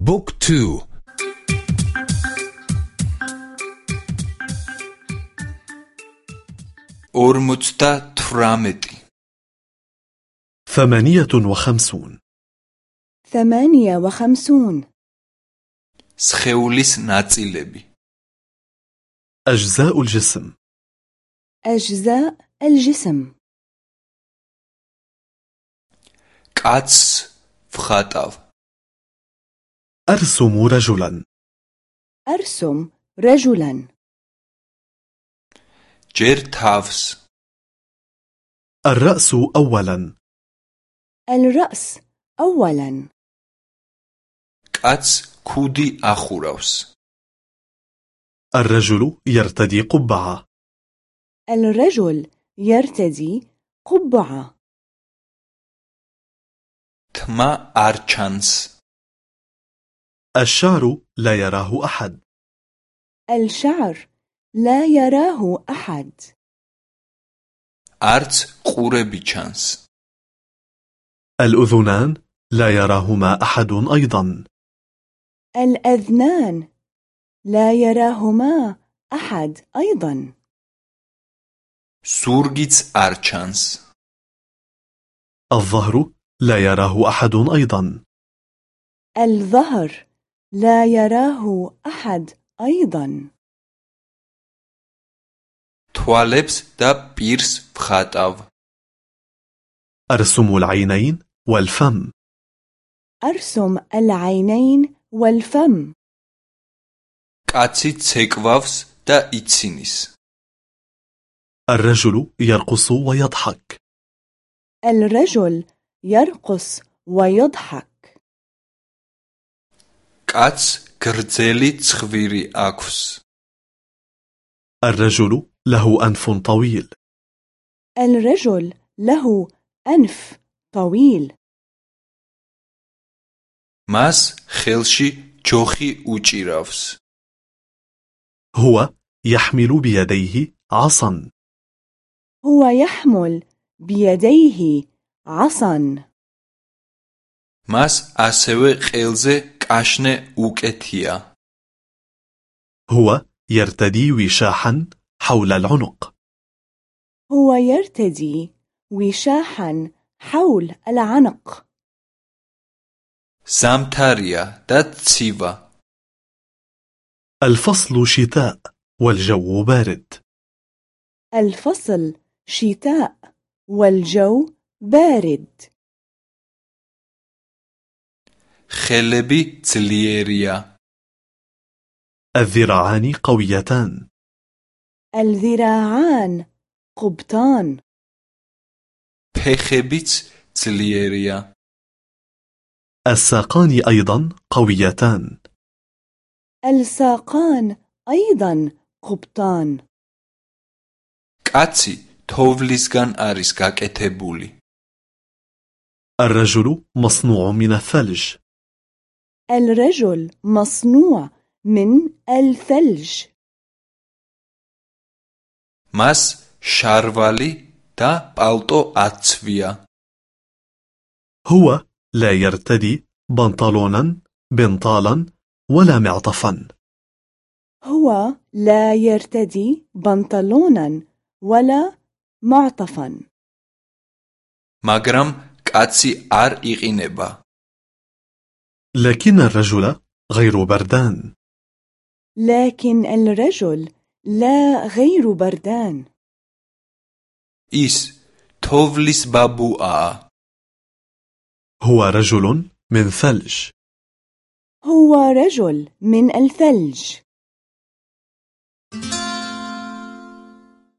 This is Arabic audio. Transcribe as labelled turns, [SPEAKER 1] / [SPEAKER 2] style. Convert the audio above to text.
[SPEAKER 1] Book
[SPEAKER 2] two. ორმოცდათვრამეტი
[SPEAKER 3] ثمانية وخمسون.
[SPEAKER 4] ثمانية وخمسون.
[SPEAKER 2] სხეულის ნაწილები.
[SPEAKER 3] أجزاء الجسم.
[SPEAKER 4] أجزاء الجسم.
[SPEAKER 2] კაცს ვხატავ
[SPEAKER 3] أرسم رجلا.
[SPEAKER 4] أرسم رجلا.
[SPEAKER 2] ჯერ თავს
[SPEAKER 3] الرأس أولا.
[SPEAKER 4] الرأس أولا.
[SPEAKER 2] კაცს ქუდი ახურავს
[SPEAKER 3] الرجل يرتدي قبعة.
[SPEAKER 4] الرجل يرتدي قبعة.
[SPEAKER 2] تما أرچانس.
[SPEAKER 3] الشعر لا يراه أحد.
[SPEAKER 4] الشعر لا يراه أحد.
[SPEAKER 2] أرتس قوربي چانس
[SPEAKER 3] الأذنان لا يراهما أحد أيضا.
[SPEAKER 4] الأذنان لا يراهما أحد أيضا.
[SPEAKER 2] سورغيتس أرچانس
[SPEAKER 3] الظهر لا يراه أحد أيضا.
[SPEAKER 4] الظهر لا يراه أحد أيضا.
[SPEAKER 2] توالبس دا بيرس فخاتاو
[SPEAKER 3] أرسم العينين والفم.
[SPEAKER 4] أرسم العينين والفم.
[SPEAKER 2] კაცი ცეკვავს და იცინის
[SPEAKER 3] الرجل يرقص ويضحك.
[SPEAKER 4] الرجل يرقص ويضحك.
[SPEAKER 2] كاتس كرزيلي تخويري أكوس
[SPEAKER 3] الرجل له أنف طويل
[SPEAKER 4] الرجل له أنف طويل
[SPEAKER 2] ماس خيلشي جوخي وچيرافس
[SPEAKER 3] هو يحمل بيديه عصا
[SPEAKER 4] هو يحمل بيديه عصا
[SPEAKER 2] ماس ასევე ყელზე კაშნე უკეთია.
[SPEAKER 3] هو يرتدي وشاحا حول العنق
[SPEAKER 4] هو يرتدي وشاحا حول العنق
[SPEAKER 2] زمتاريا და ცივა.
[SPEAKER 3] الفصل شتاء والجو بارد
[SPEAKER 4] الفصل شتاء والجو بارد
[SPEAKER 2] ხელები ძლიერია.
[SPEAKER 3] الذراعان قويتان
[SPEAKER 4] الذراعان قبطان
[SPEAKER 2] ფეხებიც ძლიერია.
[SPEAKER 3] الساقان أيضا قويتان
[SPEAKER 4] الساقان أيضا قبطان
[SPEAKER 2] კაცი თოვლისგან არის გაკეთებული.
[SPEAKER 3] الرجل مصنوع من الثلج
[SPEAKER 4] الرجل مصنوع من الثلج
[SPEAKER 2] მას შარვალი და პალტო აცვია.
[SPEAKER 3] هو لا يرتدي بنطلونا بنطالا ولا معطفا
[SPEAKER 4] هو لا يرتدي بنطلونا ولا معطفا
[SPEAKER 2] მაგრამ კაცი არ იყინება.
[SPEAKER 3] لكن الرجل غير بردان
[SPEAKER 4] لكن الرجل لا غير بردان
[SPEAKER 2] ის თოვლის ბაბუაა.
[SPEAKER 3] هو رجل من ثلج
[SPEAKER 4] هو رجل من الثلج